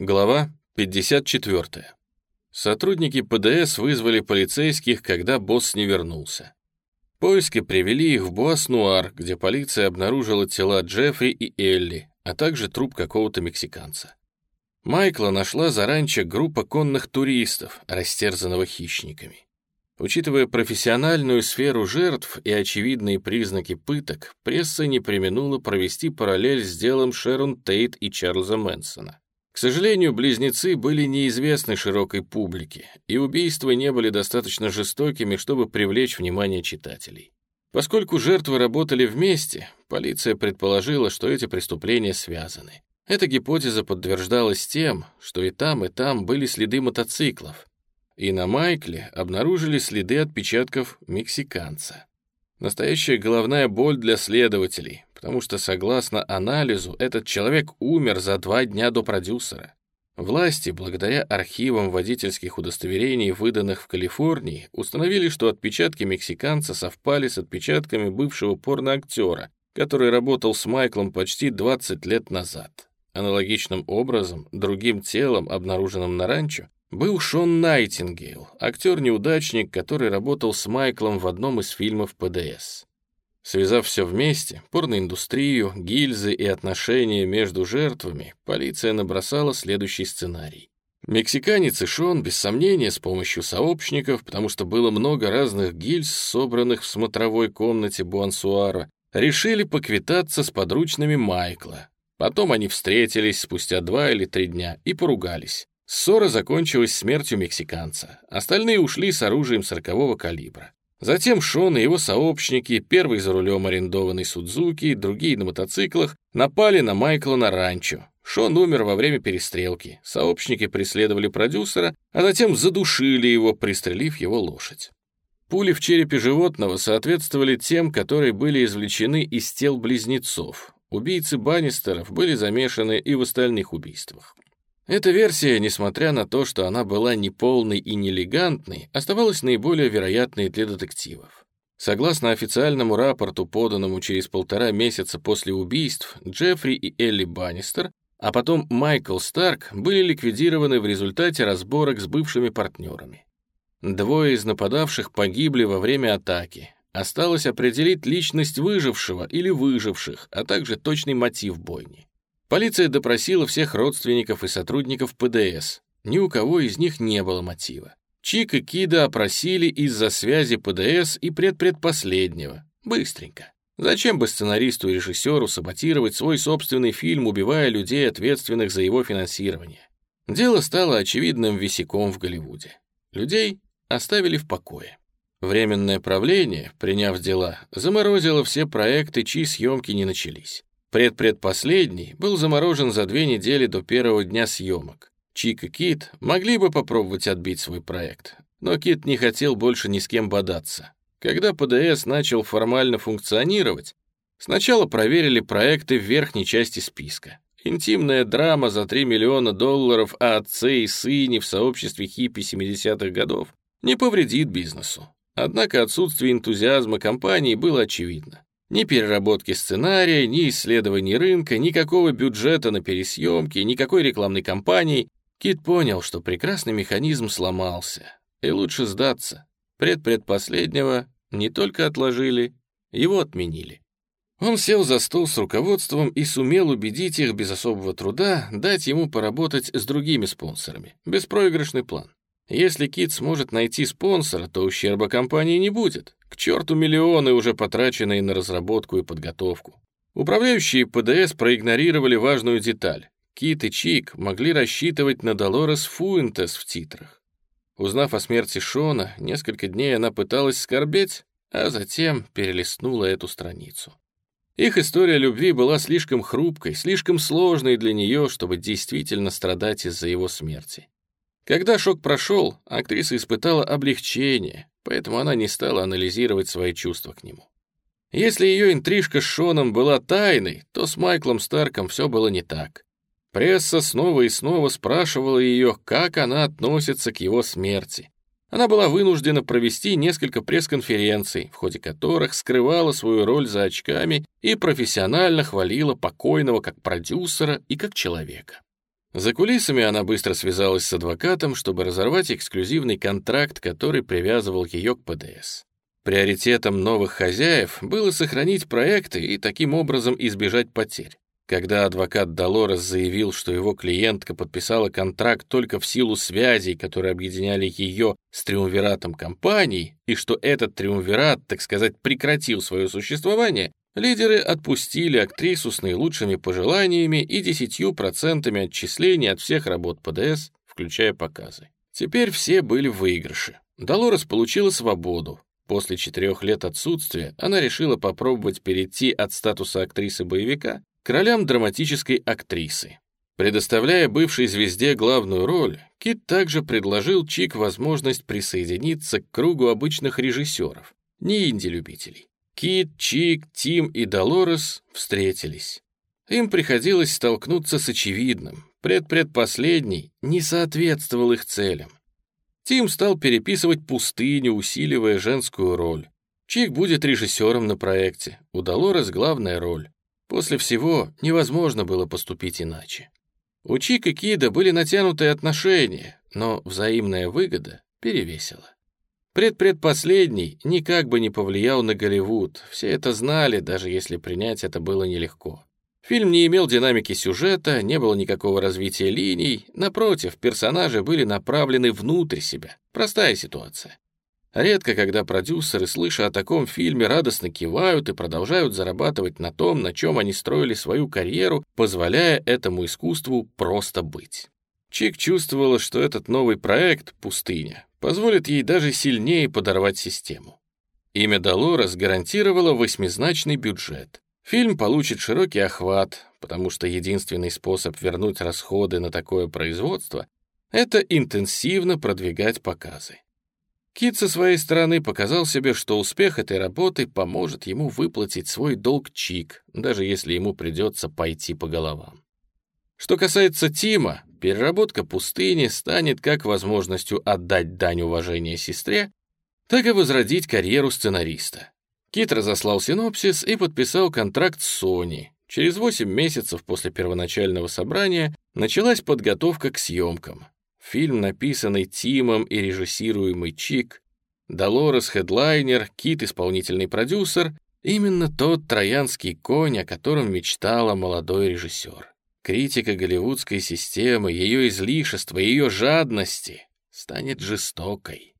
Глава 54. Сотрудники ПДС вызвали полицейских, когда босс не вернулся. Поиски привели их в Буас-Нуар, где полиция обнаружила тела Джеффри и Элли, а также труп какого-то мексиканца. Майкла нашла группа конных туристов, растерзанного хищниками. Учитывая профессиональную сферу жертв и очевидные признаки пыток, пресса не преминула провести параллель с делом Шерон Тейт и Чарльза Мэнсона. К сожалению, близнецы были неизвестны широкой публике, и убийства не были достаточно жестокими, чтобы привлечь внимание читателей. Поскольку жертвы работали вместе, полиция предположила, что эти преступления связаны. Эта гипотеза подтверждалась тем, что и там, и там были следы мотоциклов, и на Майкле обнаружили следы отпечатков мексиканца. Настоящая головная боль для следователей, потому что, согласно анализу, этот человек умер за два дня до продюсера. Власти, благодаря архивам водительских удостоверений, выданных в Калифорнии, установили, что отпечатки мексиканца совпали с отпечатками бывшего порноактера, который работал с Майклом почти 20 лет назад. Аналогичным образом, другим телом, обнаруженным на ранчо, был Шон Найтингейл, актер-неудачник, который работал с Майклом в одном из фильмов ПДС. Связав все вместе, порноиндустрию, гильзы и отношения между жертвами, полиция набросала следующий сценарий. Мексиканец и Шон, без сомнения, с помощью сообщников, потому что было много разных гильз, собранных в смотровой комнате Буансуара, решили поквитаться с подручными Майкла. Потом они встретились спустя два или три дня и поругались. Ссора закончилась смертью мексиканца. Остальные ушли с оружием сорокового калибра. Затем Шон и его сообщники, первый за рулем арендованной Судзуки, другие на мотоциклах, напали на Майкла на ранчо. Шон умер во время перестрелки. Сообщники преследовали продюсера, а затем задушили его, пристрелив его лошадь. Пули в черепе животного соответствовали тем, которые были извлечены из тел близнецов. Убийцы Баннистеров были замешаны и в остальных убийствах. Эта версия, несмотря на то, что она была неполной и нелегантной, оставалась наиболее вероятной для детективов. Согласно официальному рапорту, поданному через полтора месяца после убийств, Джеффри и Элли Баннистер, а потом Майкл Старк, были ликвидированы в результате разборок с бывшими партнерами. Двое из нападавших погибли во время атаки. Осталось определить личность выжившего или выживших, а также точный мотив бойни. Полиция допросила всех родственников и сотрудников ПДС. Ни у кого из них не было мотива. Чик и Кида опросили из-за связи ПДС и предпредпоследнего. Быстренько. Зачем бы сценаристу и режиссеру саботировать свой собственный фильм, убивая людей, ответственных за его финансирование? Дело стало очевидным висяком в Голливуде. Людей оставили в покое. Временное правление, приняв дела, заморозило все проекты, чьи съемки не начались. Предпредпоследний был заморожен за две недели до первого дня съемок. Чик и Кит могли бы попробовать отбить свой проект, но Кит не хотел больше ни с кем бодаться. Когда ПДС начал формально функционировать, сначала проверили проекты в верхней части списка. Интимная драма за 3 миллиона долларов о отце и сыне в сообществе хиппи 70-х годов не повредит бизнесу. Однако отсутствие энтузиазма компании было очевидно. Ни переработки сценария, ни исследований рынка, никакого бюджета на пересъемки, никакой рекламной кампании. Кит понял, что прекрасный механизм сломался, и лучше сдаться. Предпредпоследнего не только отложили, его отменили. Он сел за стол с руководством и сумел убедить их без особого труда дать ему поработать с другими спонсорами. Беспроигрышный план. Если Кит сможет найти спонсора, то ущерба компании не будет. К черту миллионы, уже потраченные на разработку и подготовку. Управляющие ПДС проигнорировали важную деталь. Кит и Чик могли рассчитывать на Долорес Фуэнтес в титрах. Узнав о смерти Шона, несколько дней она пыталась скорбеть, а затем перелистнула эту страницу. Их история любви была слишком хрупкой, слишком сложной для нее, чтобы действительно страдать из-за его смерти. Когда шок прошел, актриса испытала облегчение, поэтому она не стала анализировать свои чувства к нему. Если ее интрижка с Шоном была тайной, то с Майклом Старком все было не так. Пресса снова и снова спрашивала ее, как она относится к его смерти. Она была вынуждена провести несколько пресс-конференций, в ходе которых скрывала свою роль за очками и профессионально хвалила покойного как продюсера и как человека. За кулисами она быстро связалась с адвокатом, чтобы разорвать эксклюзивный контракт, который привязывал ее к ПДС. Приоритетом новых хозяев было сохранить проекты и таким образом избежать потерь. Когда адвокат Долорес заявил, что его клиентка подписала контракт только в силу связей, которые объединяли ее с триумвиратом компаний, и что этот триумвират, так сказать, прекратил свое существование, лидеры отпустили актрису с наилучшими пожеланиями и десятью процентами отчислений от всех работ ПДС, включая показы. Теперь все были в выигрыше. Долорес получила свободу. После четырех лет отсутствия она решила попробовать перейти от статуса актрисы-боевика к ролям драматической актрисы. Предоставляя бывшей звезде главную роль, Кит также предложил Чик возможность присоединиться к кругу обычных режиссеров, не инди-любителей. Кит, Чик, Тим и Долорес встретились. Им приходилось столкнуться с очевидным. Предпредпоследний не соответствовал их целям. Тим стал переписывать пустыню, усиливая женскую роль. Чик будет режиссером на проекте, у Долорес главная роль. После всего невозможно было поступить иначе. У Чик и Кида были натянутые отношения, но взаимная выгода перевесила. Предпредпоследний никак бы не повлиял на Голливуд, все это знали, даже если принять это было нелегко. Фильм не имел динамики сюжета, не было никакого развития линий, напротив, персонажи были направлены внутрь себя. Простая ситуация. Редко, когда продюсеры, слыша о таком фильме, радостно кивают и продолжают зарабатывать на том, на чем они строили свою карьеру, позволяя этому искусству просто быть. Чик чувствовала, что этот новый проект «Пустыня» позволит ей даже сильнее подорвать систему. Имя Долорес гарантировало восьмизначный бюджет. Фильм получит широкий охват, потому что единственный способ вернуть расходы на такое производство — это интенсивно продвигать показы. Кит со своей стороны показал себе, что успех этой работы поможет ему выплатить свой долг Чик, даже если ему придется пойти по головам. Что касается Тима, переработка пустыни станет как возможностью отдать дань уважения сестре, так и возродить карьеру сценариста. Кит разослал синопсис и подписал контракт с Sony. Через 8 месяцев после первоначального собрания началась подготовка к съемкам. Фильм, написанный Тимом и режиссируемый Чик, Долорес хедлайнер, Кит исполнительный продюсер, именно тот троянский конь, о котором мечтала молодой режиссер. Критика голливудской системы, ее излишества, ее жадности станет жестокой.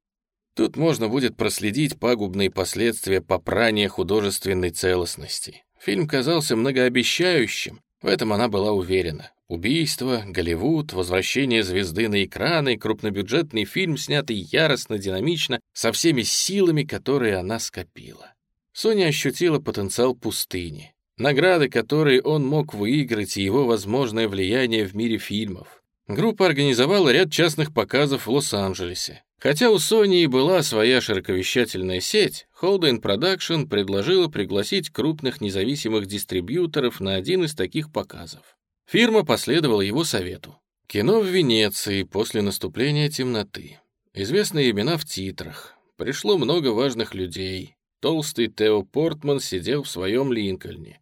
Тут можно будет проследить пагубные последствия попрания художественной целостности. Фильм казался многообещающим, в этом она была уверена. Убийство, Голливуд, возвращение звезды на экраны, крупнобюджетный фильм, снятый яростно, динамично, со всеми силами, которые она скопила. Соня ощутила потенциал пустыни, награды, которые он мог выиграть, и его возможное влияние в мире фильмов. Группа организовала ряд частных показов в Лос-Анджелесе. Хотя у Sony и была своя широковещательная сеть, Holden Production предложила пригласить крупных независимых дистрибьюторов на один из таких показов. Фирма последовала его совету. Кино в Венеции после наступления темноты. Известные имена в титрах. Пришло много важных людей. Толстый Тео Портман сидел в своем Линкольне.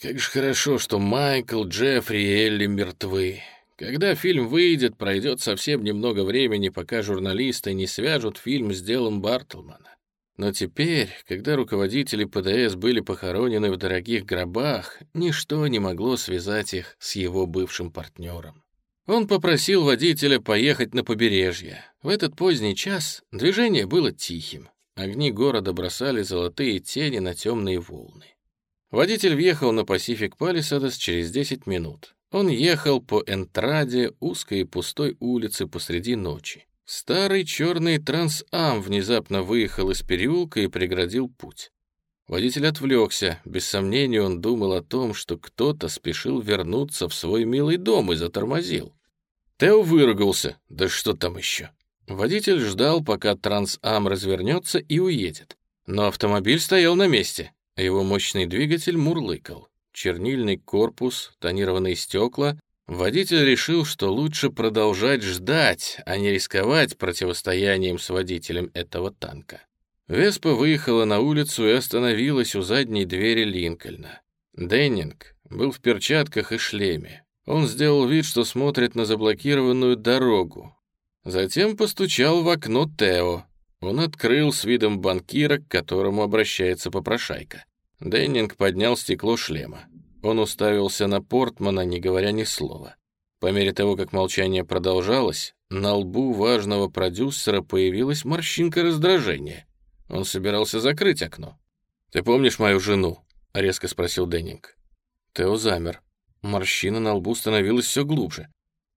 Как же хорошо, что Майкл, Джеффри и Элли мертвы. Когда фильм выйдет, пройдет совсем немного времени, пока журналисты не свяжут фильм с делом Бартлмана. Но теперь, когда руководители ПДС были похоронены в дорогих гробах, ничто не могло связать их с его бывшим партнером. Он попросил водителя поехать на побережье. В этот поздний час движение было тихим. Огни города бросали золотые тени на темные волны. Водитель въехал на Пасифик Палисадес через 10 минут. Он ехал по Энтраде, узкой и пустой улице посреди ночи. Старый черный трансам внезапно выехал из переулка и преградил путь. Водитель отвлекся. Без сомнения он думал о том, что кто-то спешил вернуться в свой милый дом и затормозил. Тео выругался. Да что там еще? Водитель ждал, пока трансам развернется и уедет. Но автомобиль стоял на месте. Его мощный двигатель мурлыкал. Чернильный корпус, тонированные стекла, Водитель решил, что лучше продолжать ждать, а не рисковать противостоянием с водителем этого танка. Веспа выехала на улицу и остановилась у задней двери Линкольна. Деннинг был в перчатках и шлеме. Он сделал вид, что смотрит на заблокированную дорогу. Затем постучал в окно Тео. Он открыл с видом банкира, к которому обращается попрошайка. Деннинг поднял стекло шлема. Он уставился на Портмана, не говоря ни слова. По мере того, как молчание продолжалось, на лбу важного продюсера появилась морщинка раздражения. Он собирался закрыть окно. «Ты помнишь мою жену?» — резко спросил Деннинг. Тео замер. Морщина на лбу становилась все глубже.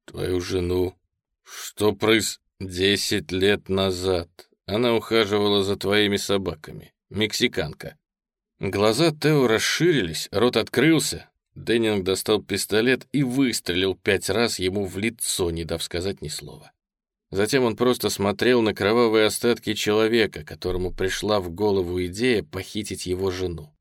«Твою жену? Что проис...» «Десять лет назад она ухаживала за твоими собаками. Мексиканка». Глаза Тео расширились, рот открылся. Деннинг достал пистолет и выстрелил пять раз ему в лицо, не дав сказать ни слова. Затем он просто смотрел на кровавые остатки человека, которому пришла в голову идея похитить его жену.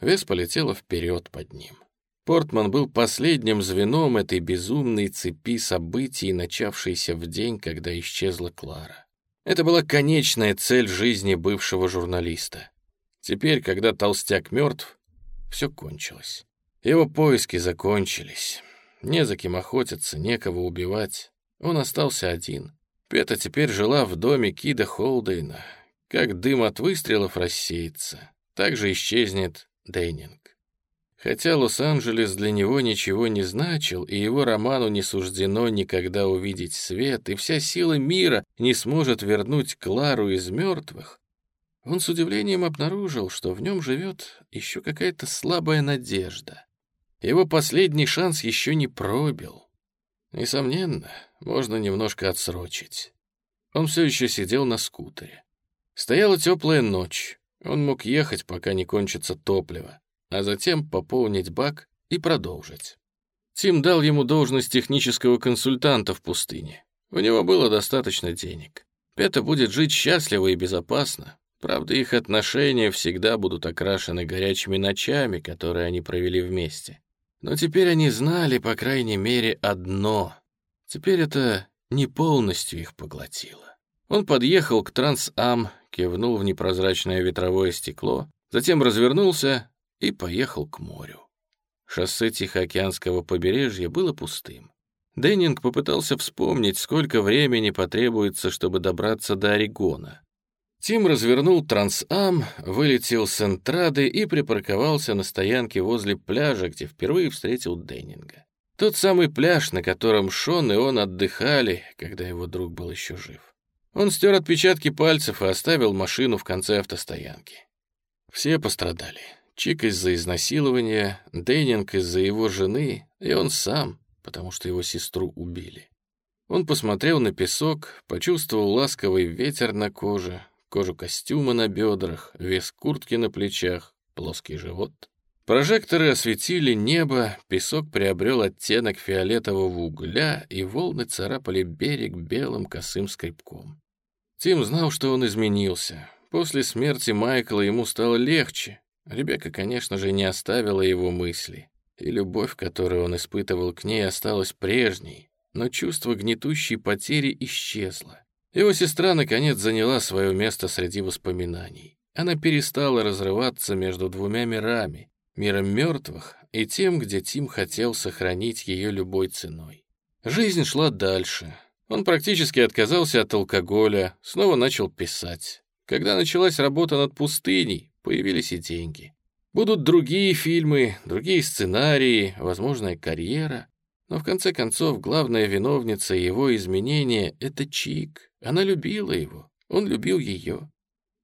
Вес полетела вперед под ним. Портман был последним звеном этой безумной цепи событий, начавшейся в день, когда исчезла Клара. Это была конечная цель жизни бывшего журналиста. Теперь, когда толстяк мертв, все кончилось. Его поиски закончились. Не за кем охотиться, некого убивать. Он остался один. Пета теперь жила в доме Кида Холдейна. Как дым от выстрелов рассеется, так же исчезнет Дейнинг. Хотя Лос-Анджелес для него ничего не значил, и его роману не суждено никогда увидеть свет, и вся сила мира не сможет вернуть Клару из мертвых, он с удивлением обнаружил, что в нем живет еще какая-то слабая надежда. Его последний шанс еще не пробил. Несомненно, можно немножко отсрочить. Он все еще сидел на скутере. Стояла теплая ночь. Он мог ехать, пока не кончится топливо, а затем пополнить бак и продолжить. Тим дал ему должность технического консультанта в пустыне. У него было достаточно денег. Пета будет жить счастливо и безопасно. Правда, их отношения всегда будут окрашены горячими ночами, которые они провели вместе. Но теперь они знали, по крайней мере, одно. Теперь это не полностью их поглотило. Он подъехал к Трансам, кивнул в непрозрачное ветровое стекло, затем развернулся и поехал к морю. Шоссе Тихоокеанского побережья было пустым. Деннинг попытался вспомнить, сколько времени потребуется, чтобы добраться до Орегона. Тим развернул Трансам, вылетел с Энтрады и припарковался на стоянке возле пляжа, где впервые встретил Деннинга. Тот самый пляж, на котором Шон и он отдыхали, когда его друг был еще жив. Он стер отпечатки пальцев и оставил машину в конце автостоянки. Все пострадали. Чик из-за изнасилования, Деннинг из-за его жены, и он сам, потому что его сестру убили. Он посмотрел на песок, почувствовал ласковый ветер на коже, кожу костюма на бедрах, вес куртки на плечах, плоский живот. Прожекторы осветили небо, песок приобрел оттенок фиолетового угля, и волны царапали берег белым косым скребком. Тим знал, что он изменился. После смерти Майкла ему стало легче. Ребекка, конечно же, не оставила его мысли, и любовь, которую он испытывал к ней, осталась прежней, но чувство гнетущей потери исчезло. Его сестра, наконец, заняла свое место среди воспоминаний. Она перестала разрываться между двумя мирами, миром мертвых и тем, где Тим хотел сохранить ее любой ценой. Жизнь шла дальше. Он практически отказался от алкоголя, снова начал писать. Когда началась работа над пустыней, появились и деньги. Будут другие фильмы, другие сценарии, возможная карьера. Но в конце концов главная виновница его изменения — это Чик. Она любила его, он любил ее.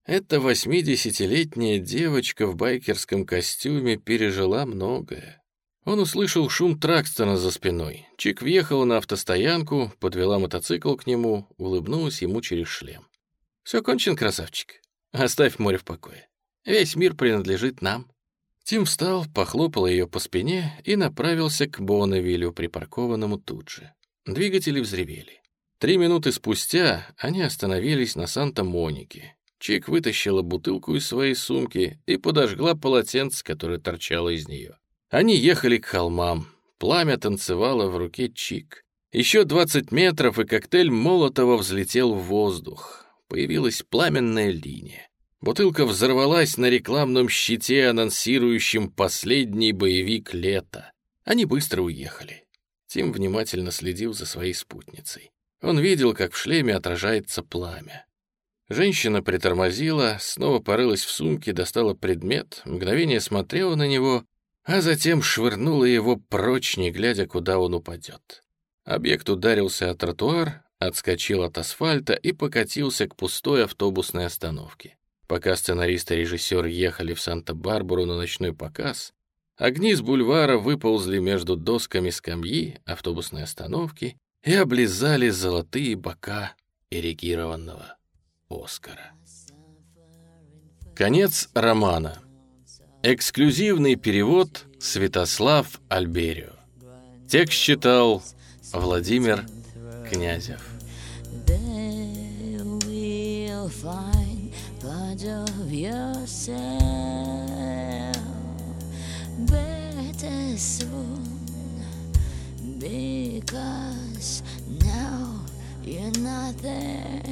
Эта восьмидесятилетняя девочка в байкерском костюме пережила многое. Он услышал шум Тракстона за спиной. Чик въехала на автостоянку, подвела мотоцикл к нему, улыбнулась ему через шлем. «Все кончен, красавчик. Оставь море в покое. Весь мир принадлежит нам». Тим встал, похлопал ее по спине и направился к Бонневилю, припаркованному тут же. Двигатели взревели. Три минуты спустя они остановились на Санта-Монике. Чик вытащила бутылку из своей сумки и подожгла полотенце, которое торчало из нее. Они ехали к холмам. Пламя танцевало в руке Чик. Еще 20 метров, и коктейль Молотова взлетел в воздух. Появилась пламенная линия. Бутылка взорвалась на рекламном щите, анонсирующем последний боевик лета. Они быстро уехали. Тим внимательно следил за своей спутницей. Он видел, как в шлеме отражается пламя. Женщина притормозила, снова порылась в сумке, достала предмет, мгновение смотрела на него, а затем швырнула его прочь, не глядя, куда он упадет. Объект ударился о тротуар, отскочил от асфальта и покатился к пустой автобусной остановке. Пока сценарист и режиссер ехали в Санта-Барбару на ночной показ, огни с бульвара выползли между досками скамьи автобусной остановки и облизали золотые бока эрегированного Оскара. Конец романа. Эксклюзивный перевод Святослав Альберио. Текст читал Владимир Князев. of yourself. Better soon, because now you're not there.